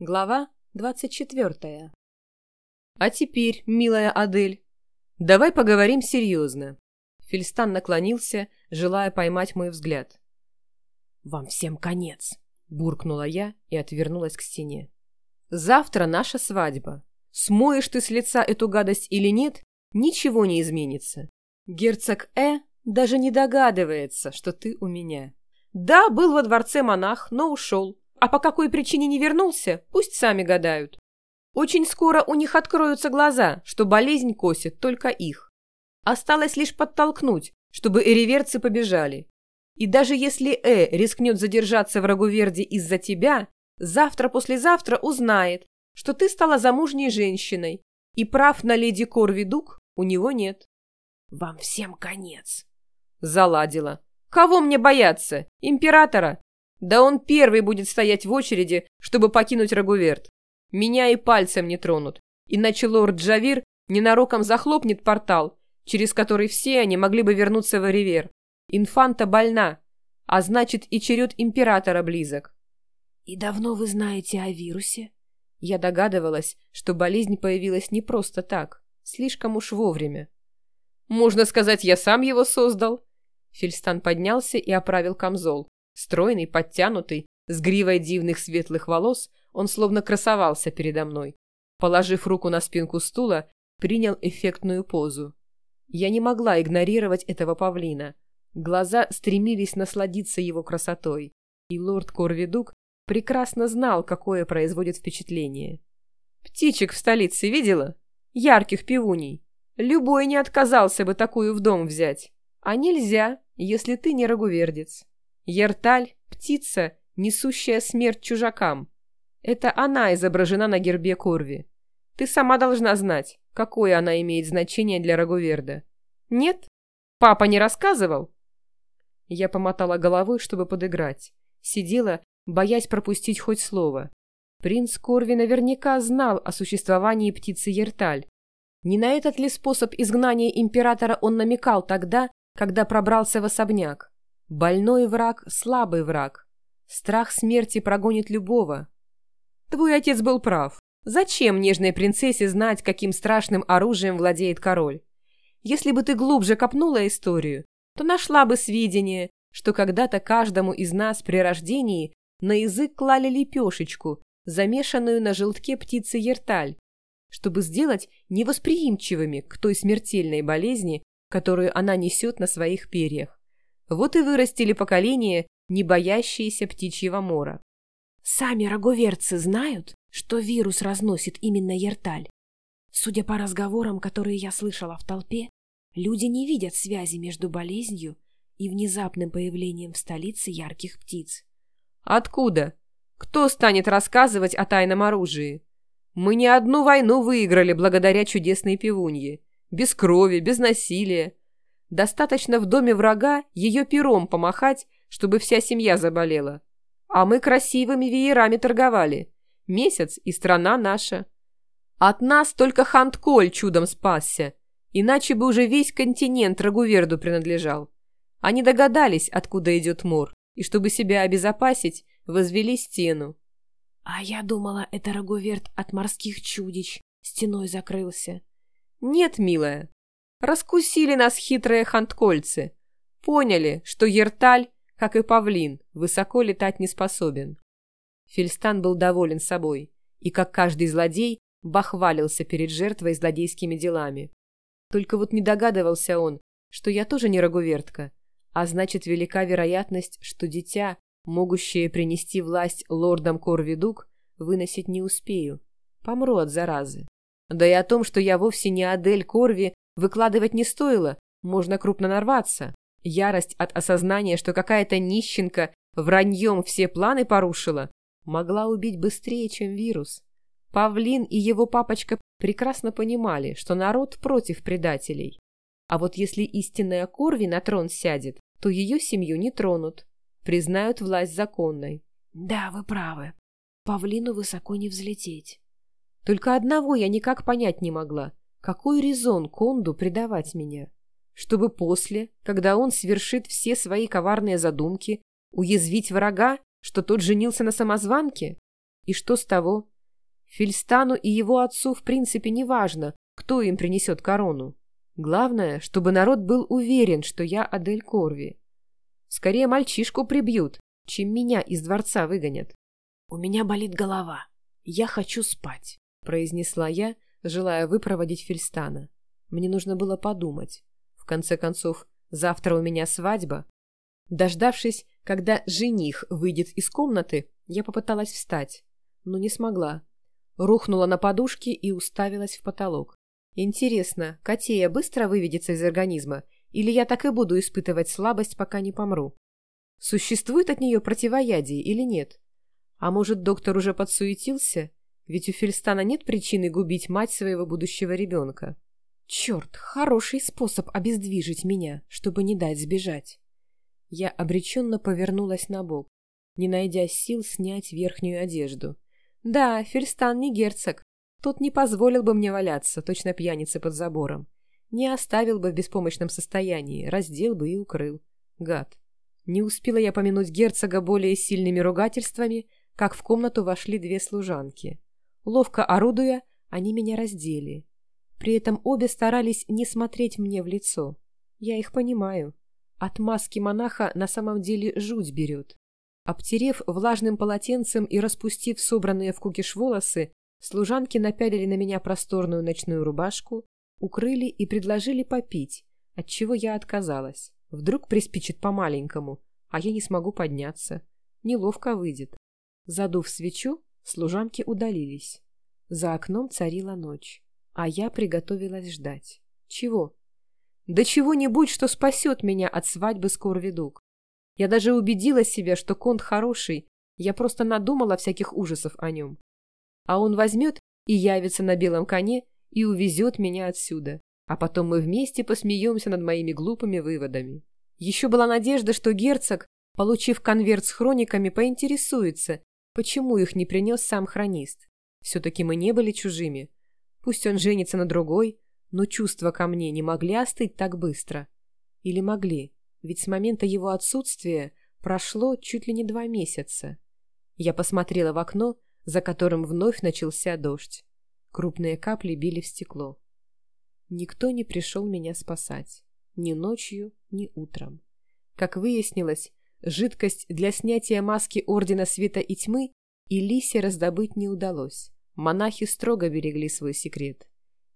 Глава двадцать четвертая. А теперь, милая Адель, давай поговорим серьезно. Фельстан наклонился, желая поймать мой взгляд. «Вам всем конец!» – буркнула я и отвернулась к стене. «Завтра наша свадьба. Смоешь ты с лица эту гадость или нет, ничего не изменится. Герцог Э даже не догадывается, что ты у меня. Да, был во дворце монах, но ушел. А по какой причине не вернулся, пусть сами гадают. Очень скоро у них откроются глаза, что болезнь косит только их. Осталось лишь подтолкнуть, чтобы эриверцы побежали. И даже если Э рискнет задержаться в Рагуверде из-за тебя, завтра-послезавтра узнает, что ты стала замужней женщиной, и прав на леди Корвидук у него нет. «Вам всем конец!» Заладила. «Кого мне бояться? Императора? Да он первый будет стоять в очереди, чтобы покинуть Рагуверд. Меня и пальцем не тронут, иначе лорд Джавир ненароком захлопнет портал, через который все они могли бы вернуться в Оривер. Инфанта больна, а значит и черед императора близок. «И давно вы знаете о вирусе?» Я догадывалась, что болезнь появилась не просто так, слишком уж вовремя. «Можно сказать, я сам его создал». Фельстан поднялся и оправил камзол. Стройный, подтянутый, с гривой дивных светлых волос, он словно красовался передо мной. Положив руку на спинку стула, принял эффектную позу. Я не могла игнорировать этого павлина. Глаза стремились насладиться его красотой, и лорд Корвидук прекрасно знал, какое производит впечатление. «Птичек в столице видела? Ярких пивуней. Любой не отказался бы такую в дом взять. А нельзя, если ты не рагувердец». Ерталь – птица, несущая смерть чужакам. Это она изображена на гербе Корви. Ты сама должна знать, какое она имеет значение для Рагуверда. Нет? Папа не рассказывал? Я помотала головой, чтобы подыграть. Сидела, боясь пропустить хоть слово. Принц Корви наверняка знал о существовании птицы Ерталь. Не на этот ли способ изгнания императора он намекал тогда, когда пробрался в особняк? Больной враг – слабый враг. Страх смерти прогонит любого. Твой отец был прав. Зачем нежной принцессе знать, каким страшным оружием владеет король? Если бы ты глубже копнула историю, то нашла бы сведения, что когда-то каждому из нас при рождении на язык клали лепешечку, замешанную на желтке птицы ерталь, чтобы сделать невосприимчивыми к той смертельной болезни, которую она несет на своих перьях. Вот и вырастили поколение, не боящиеся птичьего мора. Сами роговерцы знают, что вирус разносит именно Ерталь. Судя по разговорам, которые я слышала в толпе, люди не видят связи между болезнью и внезапным появлением в столице ярких птиц. Откуда? Кто станет рассказывать о тайном оружии? Мы не одну войну выиграли благодаря чудесной пивунье. Без крови, без насилия. Достаточно в доме врага ее пером помахать, чтобы вся семья заболела. А мы красивыми веерами торговали. Месяц и страна наша. От нас только Хантколь чудом спасся, иначе бы уже весь континент Рагуверду принадлежал. Они догадались, откуда идет мор, и чтобы себя обезопасить, возвели стену. А я думала, это Рагуверд от морских чудищ стеной закрылся. Нет, милая, Раскусили нас хитрые ханткольцы. Поняли, что Ерталь, как и павлин, высоко летать не способен. Фельстан был доволен собой и, как каждый злодей, бахвалился перед жертвой злодейскими делами. Только вот не догадывался он, что я тоже не рагувертка, а значит, велика вероятность, что дитя, могущее принести власть лордам Корвидук, выносить не успею. Помру от заразы. Да и о том, что я вовсе не Адель Корви, Выкладывать не стоило, можно крупно нарваться. Ярость от осознания, что какая-то нищенка враньем все планы порушила, могла убить быстрее, чем вирус. Павлин и его папочка прекрасно понимали, что народ против предателей. А вот если истинная Корви на трон сядет, то ее семью не тронут, признают власть законной. Да, вы правы. Павлину высоко не взлететь. Только одного я никак понять не могла – какой резон Конду предавать меня? Чтобы после, когда он свершит все свои коварные задумки, уязвить врага, что тот женился на самозванке? И что с того? Фильстану и его отцу в принципе не важно, кто им принесет корону. Главное, чтобы народ был уверен, что я Адель Корви. Скорее мальчишку прибьют, чем меня из дворца выгонят. «У меня болит голова. Я хочу спать», — произнесла я, желая выпроводить Фильстана. Мне нужно было подумать. В конце концов, завтра у меня свадьба. Дождавшись, когда жених выйдет из комнаты, я попыталась встать, но не смогла. Рухнула на подушке и уставилась в потолок. Интересно, Котея быстро выведется из организма, или я так и буду испытывать слабость, пока не помру? Существует от нее противоядие или нет? А может, доктор уже подсуетился? Ведь у Фельстана нет причины губить мать своего будущего ребенка. Черт, хороший способ обездвижить меня, чтобы не дать сбежать. Я обреченно повернулась на бок, не найдя сил снять верхнюю одежду. Да, Фельстан не герцог. Тот не позволил бы мне валяться, точно пьянице под забором. Не оставил бы в беспомощном состоянии, раздел бы и укрыл. Гад. Не успела я помянуть герцога более сильными ругательствами, как в комнату вошли две служанки. Ловко орудуя, они меня раздели. При этом обе старались не смотреть мне в лицо. Я их понимаю. От маски монаха на самом деле жуть берет. Обтерев влажным полотенцем и распустив собранные в кукиш волосы, служанки напялили на меня просторную ночную рубашку, укрыли и предложили попить, от чего я отказалась. Вдруг приспичит по-маленькому, а я не смогу подняться. Неловко выйдет. Задув свечу, служанки удалились. За окном царила ночь, а я приготовилась ждать. Чего? Да чего-нибудь, что спасет меня от свадьбы с Корвидук. Я даже убедила себя, что Конт хороший, я просто надумала всяких ужасов о нем. А он возьмет и явится на белом коне и увезет меня отсюда. А потом мы вместе посмеемся над моими глупыми выводами. Еще была надежда, что герцог, получив конверт с хрониками, поинтересуется, почему их не принес сам хронист. Все-таки мы не были чужими. Пусть он женится на другой, но чувства ко мне не могли остыть так быстро. Или могли, ведь с момента его отсутствия прошло чуть ли не два месяца. Я посмотрела в окно, за которым вновь начался дождь. Крупные капли били в стекло. Никто не пришел меня спасать. Ни ночью, ни утром. Как выяснилось, жидкость для снятия маски Ордена Света и Тьмы и Лисе раздобыть не удалось. Монахи строго берегли свой секрет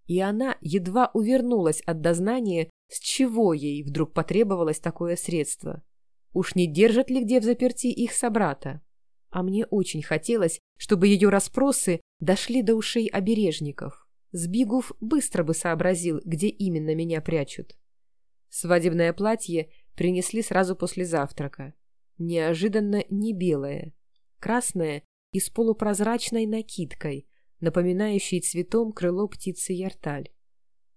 и она едва увернулась от дознания, с чего ей вдруг потребовалось такое средство. Уж не держат ли где в заперти их собрата? А мне очень хотелось, чтобы ее расспросы дошли до ушей обережников. Сбигув быстро бы сообразил, где именно меня прячут. Свадебное платье принесли сразу после завтрака. Неожиданно не белое. Красное и с полупрозрачной накидкой, напоминающий цветом крыло птицы Ярталь.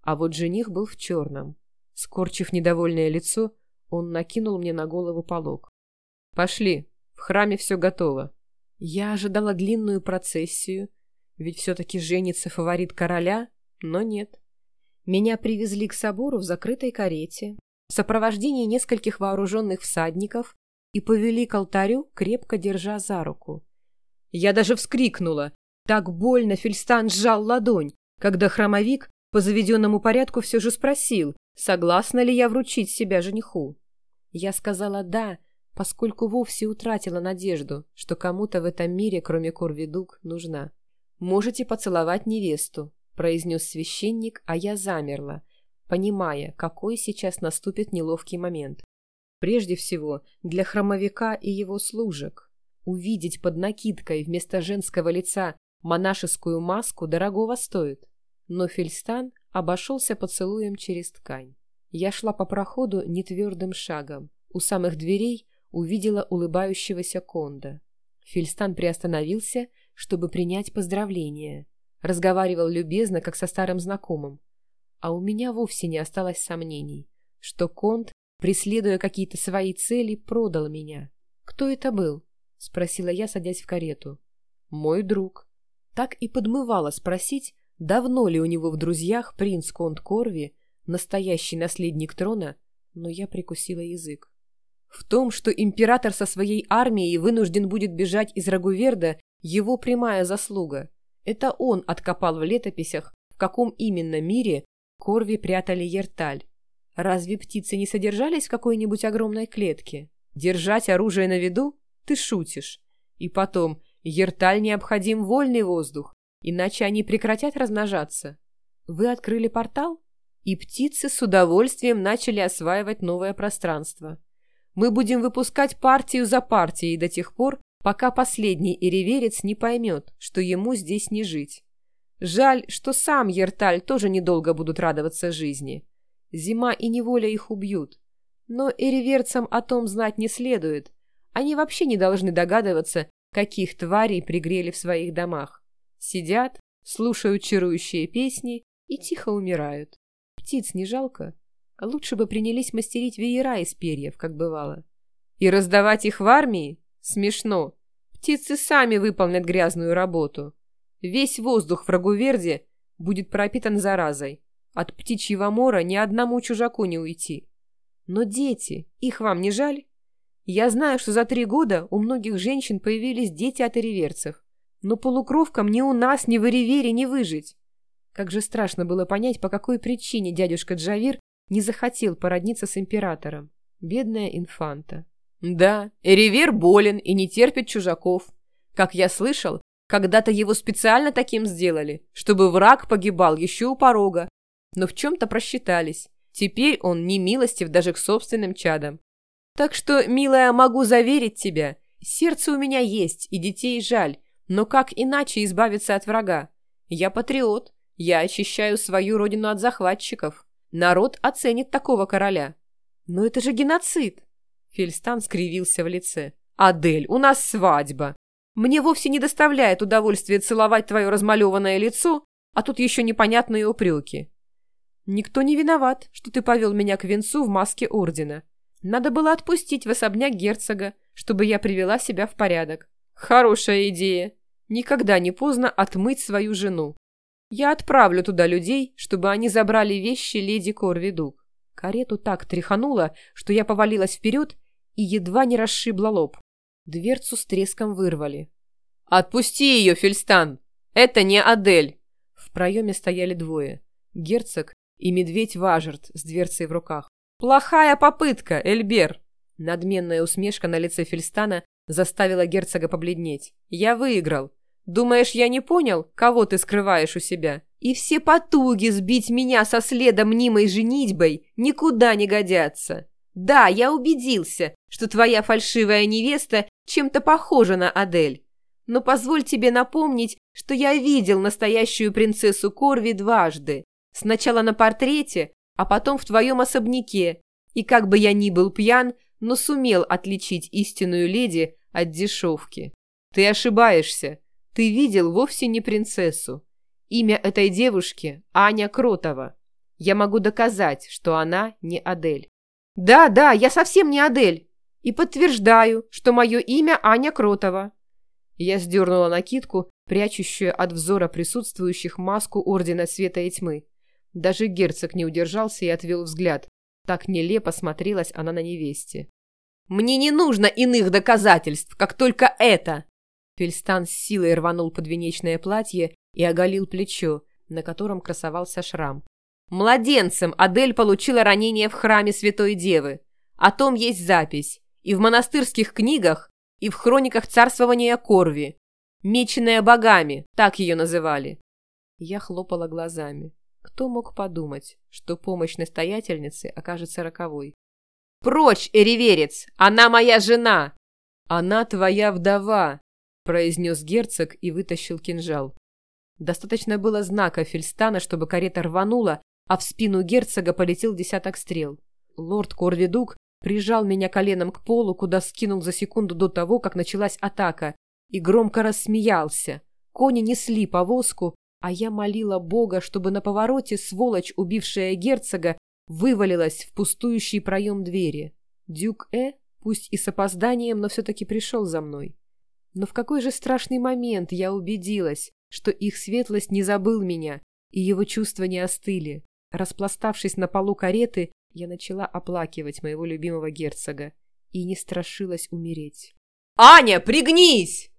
А вот жених был в черном. Скорчив недовольное лицо, он накинул мне на голову полог. «Пошли, в храме все готово». Я ожидала длинную процессию, ведь все-таки женится фаворит короля, но нет. Меня привезли к собору в закрытой карете, в сопровождении нескольких вооруженных всадников и повели к алтарю, крепко держа за руку. Я даже вскрикнула, так больно Фельстан сжал ладонь, когда хромовик по заведенному порядку все же спросил, согласна ли я вручить себя жениху. Я сказала «да», поскольку вовсе утратила надежду, что кому-то в этом мире, кроме Корвидук, нужна. «Можете поцеловать невесту», — произнес священник, а я замерла, понимая, какой сейчас наступит неловкий момент. Прежде всего, для хромовика и его служек. Увидеть под накидкой вместо женского лица Монашескую маску дорогого стоит. Но Фельстан обошелся поцелуем через ткань. Я шла по проходу нетвердым шагом. У самых дверей увидела улыбающегося Конда. Фельстан приостановился, чтобы принять поздравления. Разговаривал любезно, как со старым знакомым. А у меня вовсе не осталось сомнений, что Конд, преследуя какие-то свои цели, продал меня. «Кто это был?» — спросила я, садясь в карету. «Мой друг», так и подмывало спросить, давно ли у него в друзьях принц Конт Корви, настоящий наследник трона, но я прикусила язык. В том, что император со своей армией вынужден будет бежать из Рагуверда, Его прямая заслуга. Это он откопал в летописях, в каком именно мире Корви прятали Ерталь. Разве птицы не содержались в какой-нибудь огромной клетке? Держать оружие на виду? Ты шутишь. И потом, Ерталь необходим вольный воздух, иначе они прекратят размножаться. Вы открыли портал? И птицы с удовольствием начали осваивать новое пространство. Мы будем выпускать партию за партией до тех пор, пока последний иреверец не поймет, что ему здесь не жить. Жаль, что сам Ерталь тоже недолго будут радоваться жизни. Зима и неволя их убьют. Но иреверцам о том знать не следует. Они вообще не должны догадываться, каких тварей пригрели в своих домах. Сидят, слушают чарующие песни и тихо умирают. Птиц не жалко. Лучше бы принялись мастерить веера из перьев, как бывало. И раздавать их в армии? Смешно. Птицы сами выполнят грязную работу. Весь воздух в Рагуверде будет пропитан заразой. От птичьего мора ни одному чужаку не уйти. Но дети, их вам не жаль? Я знаю, что за три года у многих женщин появились дети от иреверцев. Но полукровкам ни у нас, ни в Иревере не выжить. Как же страшно было понять, по какой причине дядюшка Джавир не захотел породниться с императором. Бедная инфанта. Да, Эривер болен и не терпит чужаков. Как я слышал, когда-то его специально таким сделали, чтобы враг погибал еще у порога. Но в чем-то просчитались. Теперь он не милостив даже к собственным чадам. Так что, милая, могу заверить тебя, сердце у меня есть, и детей жаль, но как иначе избавиться от врага? Я патриот, я очищаю свою родину от захватчиков. Народ оценит такого короля. Но это же геноцид. Фельстан скривился в лице. «Адель, у нас свадьба. Мне вовсе не доставляет удовольствия целовать твое размалеванное лицо, а тут еще непонятные упреки. Никто не виноват, что ты повел меня к венцу в маске ордена. Надо было отпустить в особняк герцога, чтобы я привела себя в порядок. Хорошая идея. Никогда не поздно отмыть свою жену. Я отправлю туда людей, чтобы они забрали вещи леди Корвидук. Карету так тряхануло, что я повалилась вперед и едва не расшибла лоб. Дверцу с треском вырвали. «Отпусти ее, Фельстан! Это не Адель!» В проеме стояли двое. Герцог и медведь Важерт с дверцей в руках. «Плохая попытка, Эльбер!» Надменная усмешка на лице Фельстана заставила герцога побледнеть. «Я выиграл. Думаешь, я не понял, кого ты скрываешь у себя? И все потуги сбить меня со следа мнимой женитьбой никуда не годятся. Да, я убедился, что твоя фальшивая невеста чем-то похожа на Адель. Но позволь тебе напомнить, что я видел настоящую принцессу Корви дважды. Сначала на портрете, а потом в твоем особняке. И как бы я ни был пьян, но сумел отличить истинную леди от дешевки. Ты ошибаешься. Ты видел вовсе не принцессу. Имя этой девушки – Аня Кротова. Я могу доказать, что она не Адель. Да, да, я совсем не Адель. И подтверждаю, что мое имя Аня Кротова. Я сдернула накидку, прячущую от взора присутствующих маску Ордена Света и Тьмы. Даже герцог не удержался и отвел взгляд. Так нелепо смотрелась она на невесте. «Мне не нужно иных доказательств, как только это!» Фельстан с силой рванул подвенечное платье и оголил плечо, на котором красовался шрам. Младенцем Адель получила ранение в храме Святой Девы. О том есть запись. И в монастырских книгах, и в хрониках царствования Корви. Меченая богами, так ее называли. Я хлопала глазами. Кто мог подумать, что помощь настоятельницы окажется роковой? «Прочь, Эриверец! Она моя жена!» «Она твоя вдова!» произнес герцог и вытащил кинжал. Достаточно было знака Фельстана, чтобы карета рванула, а в спину герцога полетел десяток стрел. Лорд Корвидук прижал меня коленом к полу, куда скинул за секунду до того, как началась атака, и громко рассмеялся. Кони несли повозку, а я молила Бога, чтобы на повороте сволочь, убившая герцога, вывалилась в пустующий проем двери. Дюк Э, пусть и с опозданием, но все-таки пришел за мной. Но в какой же страшный момент я убедилась, что их светлость не забыл меня, и его чувства не остыли. Распластавшись на полу кареты, я начала оплакивать моего любимого герцога и не страшилась умереть. «Аня, пригнись!»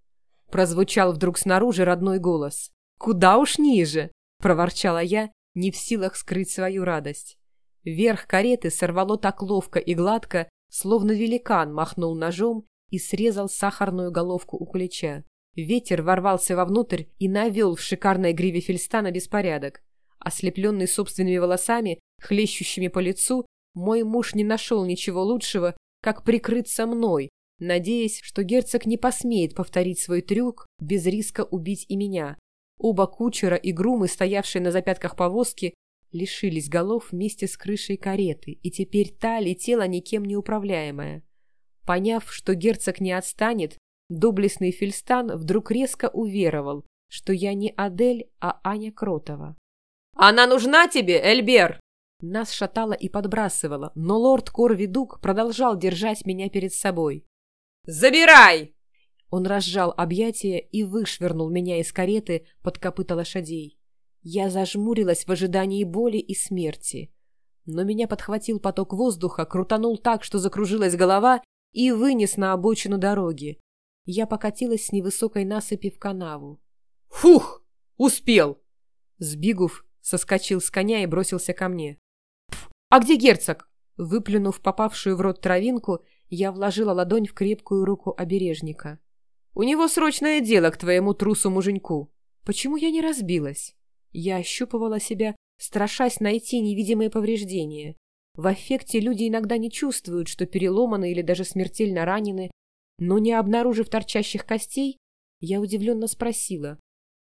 Прозвучал вдруг снаружи родной голос. «Куда уж ниже!» — проворчала я, не в силах скрыть свою радость. Верх кареты сорвало так ловко и гладко, словно великан махнул ножом и срезал сахарную головку у кулича. Ветер ворвался вовнутрь и навел в шикарной гриве Фельстана беспорядок. Ослепленный собственными волосами, хлещущими по лицу, мой муж не нашел ничего лучшего, как прикрыться мной, надеясь, что герцог не посмеет повторить свой трюк без риска убить и меня. Оба кучера и грумы, стоявшие на запятках повозки, лишились голов вместе с крышей кареты, и теперь та летела никем не управляемая. Поняв, что герцог не отстанет, доблестный Фельстан вдруг резко уверовал, что я не Адель, а Аня Кротова. «Она нужна тебе, Эльбер?» Нас шатало и подбрасывало, но лорд Корвидук продолжал держать меня перед собой. «Забирай!» Он разжал объятия и вышвырнул меня из кареты под копыта лошадей. Я зажмурилась в ожидании боли и смерти. Но меня подхватил поток воздуха, крутанул так, что закружилась голова, и вынес на обочину дороги. Я покатилась с невысокой насыпи в канаву. «Фух! Успел!» Сбигув соскочил с коня и бросился ко мне. «А где герцог?» Выплюнув попавшую в рот травинку, я вложила ладонь в крепкую руку обережника. «У него срочное дело к твоему трусу-муженьку. Почему я не разбилась?» Я ощупывала себя, страшась найти невидимые повреждения. В аффекте люди иногда не чувствуют, что переломаны или даже смертельно ранены, но не обнаружив торчащих костей, я удивленно спросила,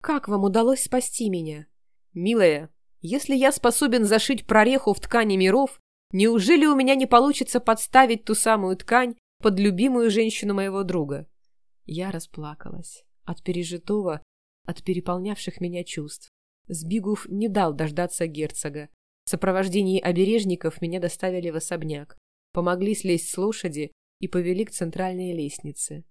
«Как вам удалось спасти меня?» «Милая, если я способен зашить прореху в ткани миров, неужели у меня не получится подставить ту самую ткань под любимую женщину моего друга?» Я расплакалась от пережитого, от переполнявших меня чувств. Сбигув не дал дождаться герцога. В сопровождении обережников меня доставили в особняк. Помогли слезть с лошади и повели к центральной лестнице.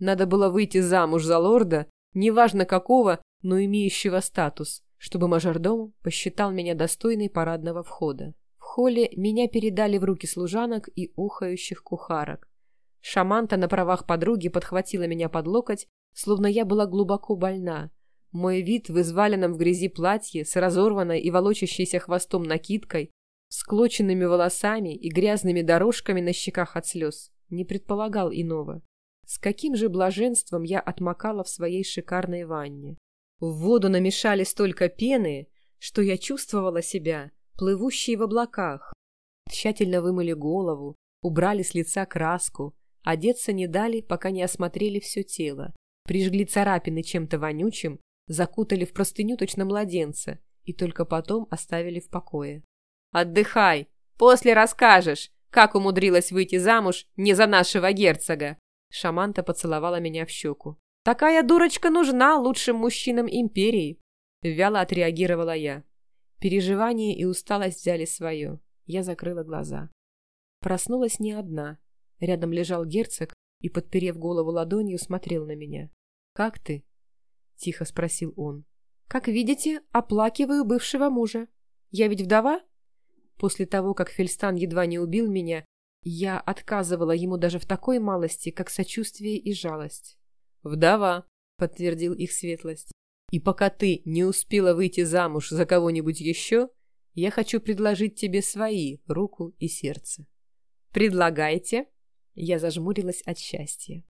Надо было выйти замуж за лорда, неважно какого, но имеющего статус, чтобы мажордом посчитал меня достойной парадного входа. В холле меня передали в руки служанок и ухающих кухарок. Шаманта на правах подруги подхватила меня под локоть, словно я была глубоко больна, мой вид в изваленном в грязи платье с разорванной и волочащейся хвостом накидкой, склоченными волосами и грязными дорожками на щеках от слез не предполагал иного. С каким же блаженством я отмокала в своей шикарной ванне. В воду намешали столько пены, что я чувствовала себя, плывущей в облаках. Тщательно вымыли голову, убрали с лица краску, одеться не дали, пока не осмотрели все тело, прижгли царапины чем-то вонючим закутали в простыню точно младенца и только потом оставили в покое. «Отдыхай! После расскажешь, как умудрилась выйти замуж не за нашего герцога!» Шаманта поцеловала меня в щеку. «Такая дурочка нужна лучшим мужчинам империи!» Вяло отреагировала я. Переживания и усталость взяли свое. Я закрыла глаза. Проснулась не одна. Рядом лежал герцог и, подперев голову ладонью, смотрел на меня. «Как ты?» — тихо спросил он. «Как видите, оплакиваю бывшего мужа. Я ведь вдова?» После того, как Фельстан едва не убил меня, я отказывала ему даже в такой малости, как сочувствие и жалость. «Вдова», — подтвердил их светлость. «И пока ты не успела выйти замуж за кого-нибудь еще, я хочу предложить тебе свои руку и сердце». «Предлагайте». Я зажмурилась от счастья.